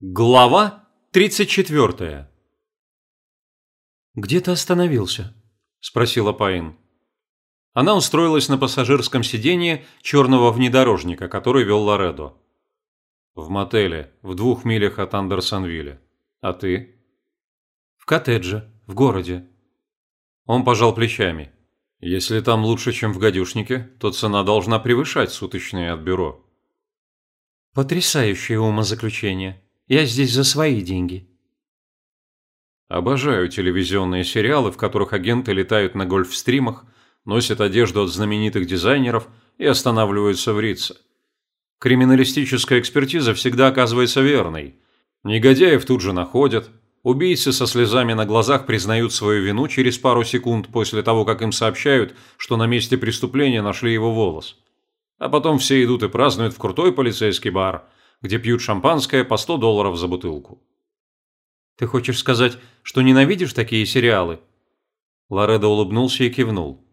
Глава 34 «Где ты остановился?» – спросила Пайн. Она устроилась на пассажирском сиденье черного внедорожника, который вел Лоредо. «В мотеле, в двух милях от Андерсонвилля. А ты?» «В коттедже, в городе». Он пожал плечами. «Если там лучше, чем в гадюшнике, то цена должна превышать суточные от бюро». «Потрясающее умозаключение», я здесь за свои деньги. Обожаю телевизионные сериалы, в которых агенты летают на гольфстримах, носят одежду от знаменитых дизайнеров и останавливаются в Рице. Криминалистическая экспертиза всегда оказывается верной. Негодяев тут же находят, убийцы со слезами на глазах признают свою вину через пару секунд после того, как им сообщают, что на месте преступления нашли его волос. А потом все идут и празднуют в крутой полицейский бар – где пьют шампанское по 100 долларов за бутылку. «Ты хочешь сказать, что ненавидишь такие сериалы?» Лоредо улыбнулся и кивнул.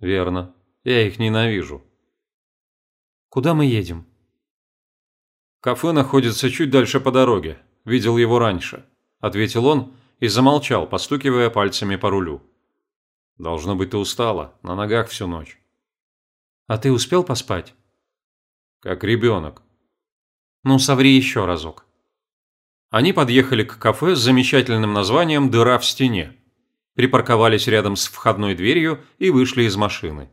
«Верно. Я их ненавижу». «Куда мы едем?» «Кафе находится чуть дальше по дороге. Видел его раньше», – ответил он и замолчал, постукивая пальцами по рулю. «Должно быть, ты устала. На ногах всю ночь». «А ты успел поспать?» «Как ребенок», ну, соври еще разок. Они подъехали к кафе с замечательным названием «Дыра в стене». Припарковались рядом с входной дверью и вышли из машины.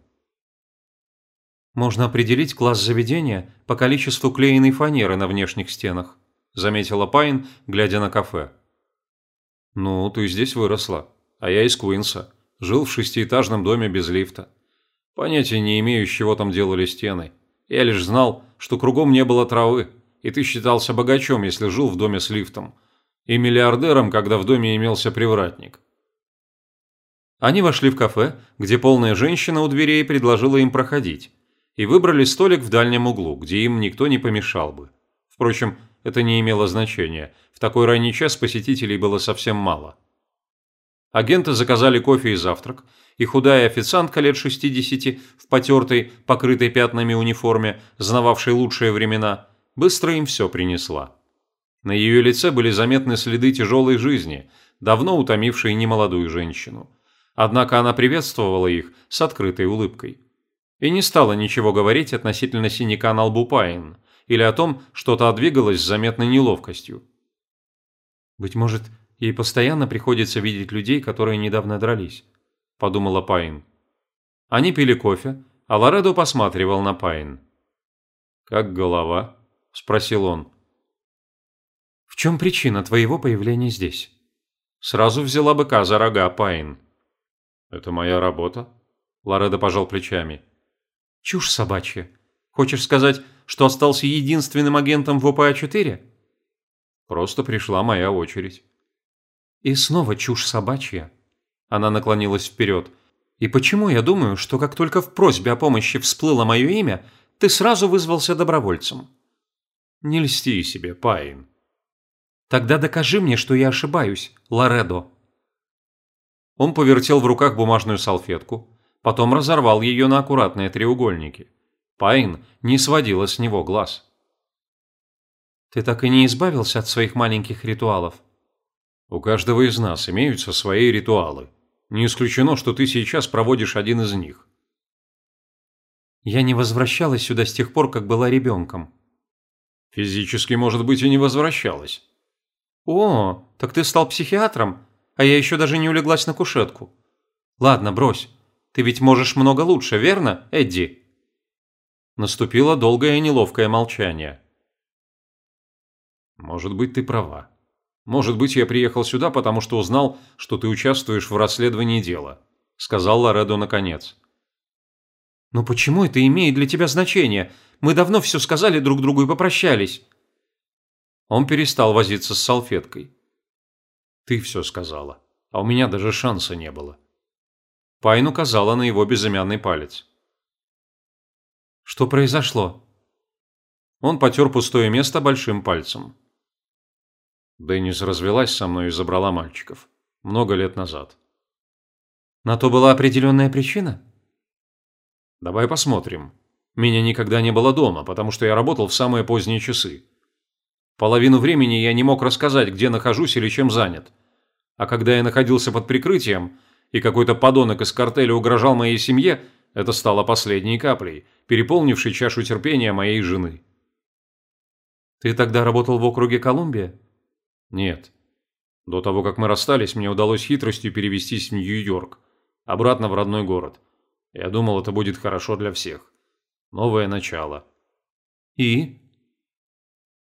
«Можно определить класс заведения по количеству клееной фанеры на внешних стенах», заметила Пайн, глядя на кафе. «Ну, ты здесь выросла, а я из Куинса. Жил в шестиэтажном доме без лифта. Понятия не имею, с чего там делали стены. Я лишь знал, что кругом не было травы, и ты считался богачом, если жил в доме с лифтом, и миллиардером, когда в доме имелся привратник. Они вошли в кафе, где полная женщина у дверей предложила им проходить, и выбрали столик в дальнем углу, где им никто не помешал бы. Впрочем, это не имело значения, в такой ранний час посетителей было совсем мало. Агенты заказали кофе и завтрак, и худая официантка лет 60 в потертой, покрытой пятнами униформе, знававшей лучшие времена, быстро им все принесла. На ее лице были заметны следы тяжелой жизни, давно утомившей немолодую женщину. Однако она приветствовала их с открытой улыбкой. И не стала ничего говорить относительно синяка на лбу Пайн или о том, что та двигалась с заметной неловкостью. «Быть может, ей постоянно приходится видеть людей, которые недавно дрались», – подумала Пайн. Они пили кофе, а Лоредо посматривал на Пайн. «Как голова?» – спросил он. «В чем причина твоего появления здесь?» Сразу взяла быка за рога Пайн. «Это моя работа?» Лоредо пожал плечами. «Чушь собачья. Хочешь сказать, что остался единственным агентом в ОПА-4?» «Просто пришла моя очередь». «И снова чушь собачья». Она наклонилась вперед. «И почему я думаю, что как только в просьбе о помощи всплыло мое имя, ты сразу вызвался добровольцем?» Не льсти себе, Пайн. Тогда докажи мне, что я ошибаюсь, Лоредо. Он повертел в руках бумажную салфетку, потом разорвал ее на аккуратные треугольники. Пайн не сводила с него глаз. Ты так и не избавился от своих маленьких ритуалов? У каждого из нас имеются свои ритуалы. Не исключено, что ты сейчас проводишь один из них. Я не возвращалась сюда с тех пор, как была ребенком. Физически, может быть, и не возвращалась. О, так ты стал психиатром, а я еще даже не улеглась на кушетку. Ладно, брось. Ты ведь можешь много лучше, верно, Эдди? Наступило долгое и неловкое молчание. Может быть, ты права. Может быть, я приехал сюда, потому что узнал, что ты участвуешь в расследовании дела, сказал Лоредо наконец. Но почему это имеет для тебя значение? Мы давно все сказали друг другу и попрощались». Он перестал возиться с салфеткой. «Ты все сказала, а у меня даже шанса не было». Пайн указала на его безымянный палец. «Что произошло?» Он потер пустое место большим пальцем. Деннис развелась со мной и забрала мальчиков. Много лет назад. На то была определенная причина? Давай посмотрим. Меня никогда не было дома, потому что я работал в самые поздние часы. Половину времени я не мог рассказать, где нахожусь или чем занят. А когда я находился под прикрытием, и какой-то подонок из картеля угрожал моей семье, это стало последней каплей, переполнившей чашу терпения моей жены. Ты тогда работал в округе Колумбия? Нет. До того, как мы расстались, мне удалось хитростью перевестись в Нью-Йорк, обратно в родной город. Я думал, это будет хорошо для всех. Новое начало. И?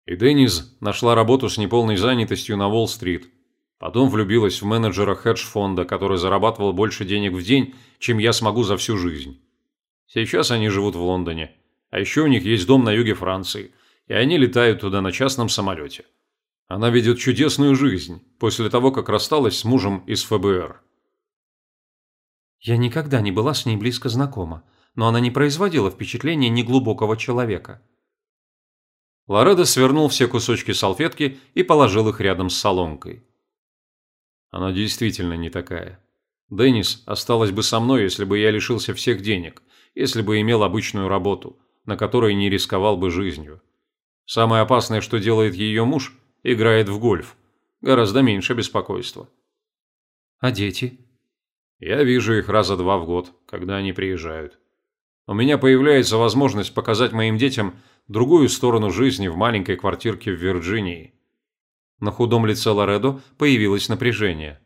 И Денниз нашла работу с неполной занятостью на Уолл-стрит. Потом влюбилась в менеджера хедж-фонда, который зарабатывал больше денег в день, чем я смогу за всю жизнь. Сейчас они живут в Лондоне. А еще у них есть дом на юге Франции, и они летают туда на частном самолете. Она ведет чудесную жизнь после того, как рассталась с мужем из ФБР. Я никогда не была с ней близко знакома, но она не производила впечатления неглубокого человека. Лоредо свернул все кусочки салфетки и положил их рядом с соломкой. Она действительно не такая. Деннис осталась бы со мной, если бы я лишился всех денег, если бы имел обычную работу, на которой не рисковал бы жизнью. Самое опасное, что делает ее муж, играет в гольф. Гораздо меньше беспокойства. А дети? Я вижу их раза два в год, когда они приезжают. У меня появляется возможность показать моим детям другую сторону жизни в маленькой квартирке в Вирджинии. На худом лице Лоредо появилось напряжение.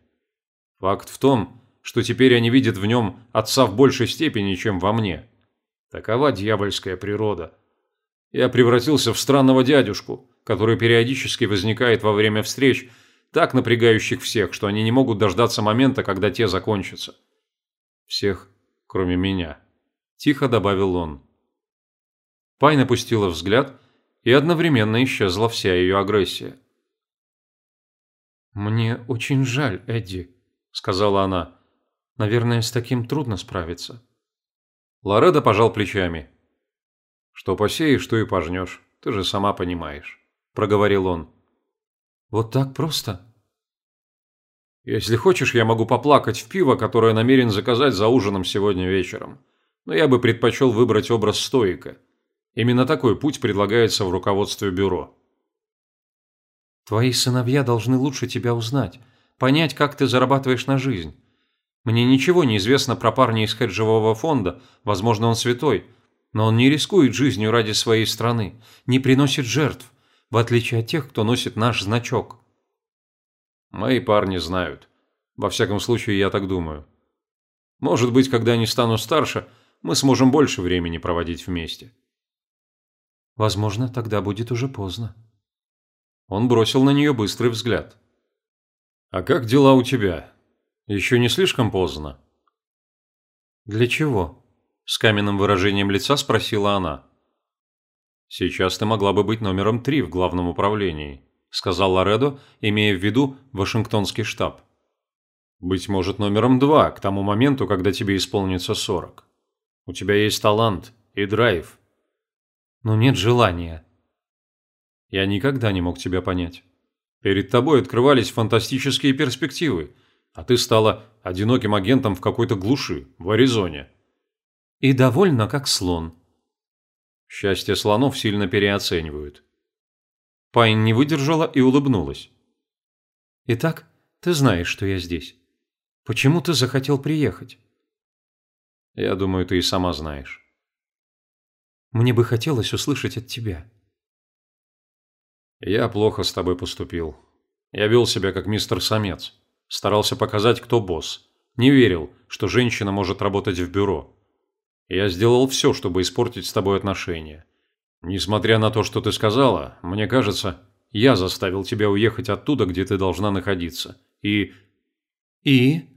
Факт в том, что теперь они видят в нем отца в большей степени, чем во мне. Такова дьявольская природа. Я превратился в странного дядюшку, который периодически возникает во время встреч, так напрягающих всех, что они не могут дождаться момента, когда те закончатся. Всех, кроме меня. Тихо добавил он. Пайн опустила взгляд, и одновременно исчезла вся ее агрессия. «Мне очень жаль, Эдди», – сказала она. «Наверное, с таким трудно справиться». Лоредо пожал плечами. «Что посеешь, что и пожнешь, ты же сама понимаешь», – проговорил он. «Вот так просто?» «Если хочешь, я могу поплакать в пиво, которое намерен заказать за ужином сегодня вечером. Но я бы предпочел выбрать образ стоика. Именно такой путь предлагается в руководстве бюро». Твои сыновья должны лучше тебя узнать, понять, как ты зарабатываешь на жизнь. Мне ничего не известно про парня из хеджевого фонда, возможно, он святой, но он не рискует жизнью ради своей страны, не приносит жертв, в отличие от тех, кто носит наш значок. Мои парни знают. Во всяком случае, я так думаю. Может быть, когда они станут старше, мы сможем больше времени проводить вместе. Возможно, тогда будет уже поздно. Он бросил на нее быстрый взгляд. «А как дела у тебя? Еще не слишком поздно?» «Для чего?» – с каменным выражением лица спросила она. «Сейчас ты могла бы быть номером три в главном управлении», – сказал Лоредо, имея в виду Вашингтонский штаб. «Быть может, номером два к тому моменту, когда тебе исполнится сорок. У тебя есть талант и драйв». «Но нет желания», я никогда не мог тебя понять. Перед тобой открывались фантастические перспективы, а ты стала одиноким агентом в какой-то глуши, в Аризоне. И довольно как слон. Счастье слонов сильно переоценивают. Пайн не выдержала и улыбнулась. «Итак, ты знаешь, что я здесь. Почему ты захотел приехать?» «Я думаю, ты и сама знаешь». «Мне бы хотелось услышать от тебя». Я плохо с тобой поступил. Я вел себя как мистер Самец. Старался показать, кто босс. Не верил, что женщина может работать в бюро. Я сделал все, чтобы испортить с тобой отношения. Несмотря на то, что ты сказала, мне кажется, я заставил тебя уехать оттуда, где ты должна находиться. И... И?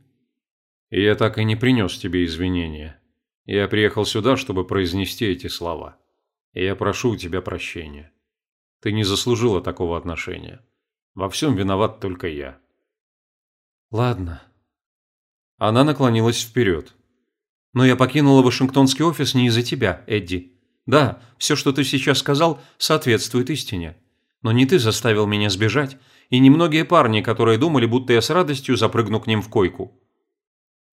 И я так и не принес тебе извинения. Я приехал сюда, чтобы произнести эти слова. И я прошу у тебя прощения. Ты не заслужила такого отношения. Во всем виноват только я. Ладно. Она наклонилась вперед. Но я покинула Вашингтонский офис не из-за тебя, Эдди. Да, все, что ты сейчас сказал, соответствует истине. Но не ты заставил меня сбежать, и не многие парни, которые думали, будто я с радостью запрыгну к ним в койку.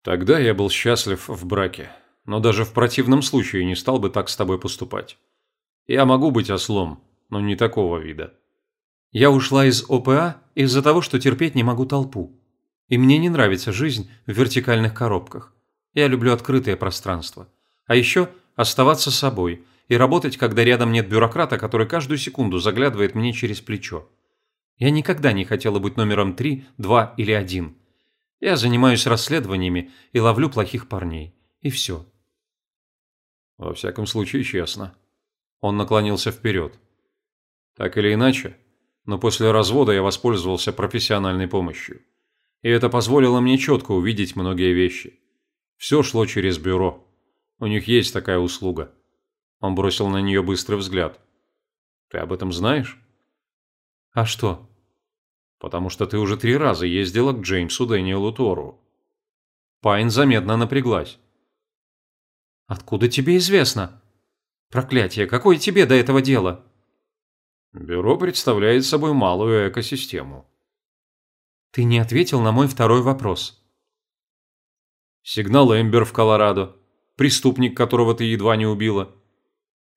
Тогда я был счастлив в браке, но даже в противном случае не стал бы так с тобой поступать. Я могу быть ослом, но не такого вида. Я ушла из ОПА из-за того, что терпеть не могу толпу. И мне не нравится жизнь в вертикальных коробках. Я люблю открытое пространство. А еще оставаться собой и работать, когда рядом нет бюрократа, который каждую секунду заглядывает мне через плечо. Я никогда не хотела быть номером 3, 2 или 1. Я занимаюсь расследованиями и ловлю плохих парней. И все. Во всяком случае, честно. Он наклонился вперед. Так или иначе, но после развода я воспользовался профессиональной помощью. И это позволило мне четко увидеть многие вещи. Все шло через бюро. У них есть такая услуга. Он бросил на нее быстрый взгляд. Ты об этом знаешь? А что? Потому что ты уже три раза ездила к Джеймсу Дэниелу Тору. Пайн заметно напряглась. Откуда тебе известно? Проклятие, какое тебе до этого дело? Бюро представляет собой малую экосистему. Ты не ответил на мой второй вопрос. Сигнал Эмбер в Колорадо. Преступник, которого ты едва не убила.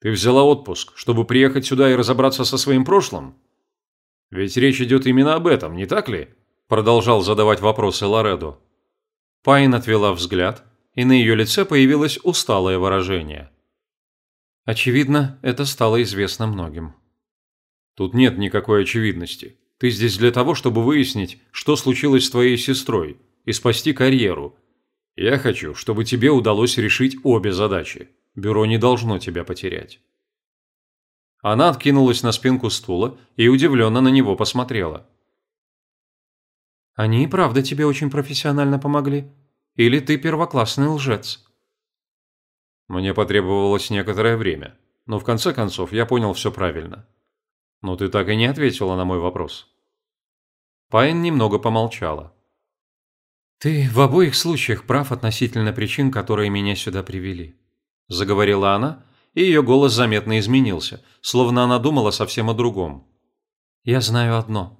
Ты взяла отпуск, чтобы приехать сюда и разобраться со своим прошлым? Ведь речь идет именно об этом, не так ли? Продолжал задавать вопросы Лоредо. Пайн отвела взгляд, и на ее лице появилось усталое выражение. Очевидно, это стало известно многим. Тут нет никакой очевидности. Ты здесь для того, чтобы выяснить, что случилось с твоей сестрой, и спасти карьеру. Я хочу, чтобы тебе удалось решить обе задачи. Бюро не должно тебя потерять. Она откинулась на спинку стула и удивленно на него посмотрела. «Они и правда тебе очень профессионально помогли? Или ты первоклассный лжец?» Мне потребовалось некоторое время, но в конце концов я понял все правильно. Но ты так и не ответила на мой вопрос. Пайн немного помолчала. «Ты в обоих случаях прав относительно причин, которые меня сюда привели», – заговорила она, и ее голос заметно изменился, словно она думала совсем о другом. «Я знаю одно.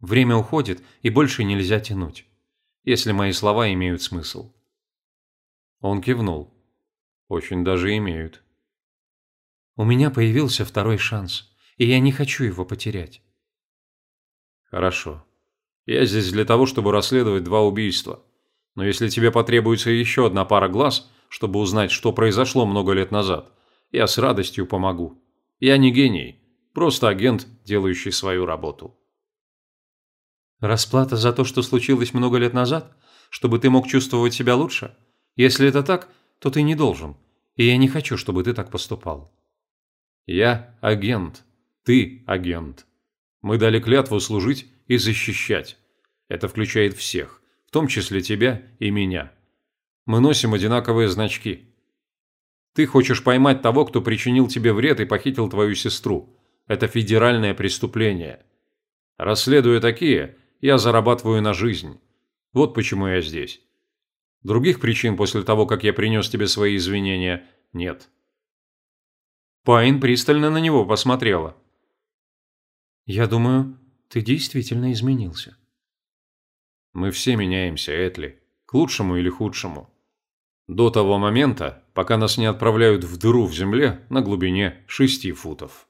Время уходит, и больше нельзя тянуть, если мои слова имеют смысл». Он кивнул. «Очень даже имеют». «У меня появился второй шанс, и я не хочу его потерять». «Хорошо. Я здесь для того, чтобы расследовать два убийства. Но если тебе потребуется еще одна пара глаз, чтобы узнать, что произошло много лет назад, я с радостью помогу. Я не гений, просто агент, делающий свою работу. Расплата за то, что случилось много лет назад? Чтобы ты мог чувствовать себя лучше? Если это так, то ты не должен. И я не хочу, чтобы ты так поступал. Я агент. Ты агент. Мы дали клятву служить и защищать. Это включает всех, в том числе тебя и меня. Мы носим одинаковые значки. Ты хочешь поймать того, кто причинил тебе вред и похитил твою сестру. Это федеральное преступление. Расследуя такие, я зарабатываю на жизнь. Вот почему я здесь. Других причин после того, как я принес тебе свои извинения, нет. Пайн пристально на него посмотрела. «Я думаю, ты действительно изменился». «Мы все меняемся, Этли. К лучшему или худшему. До того момента, пока нас не отправляют в дыру в земле на глубине шести футов.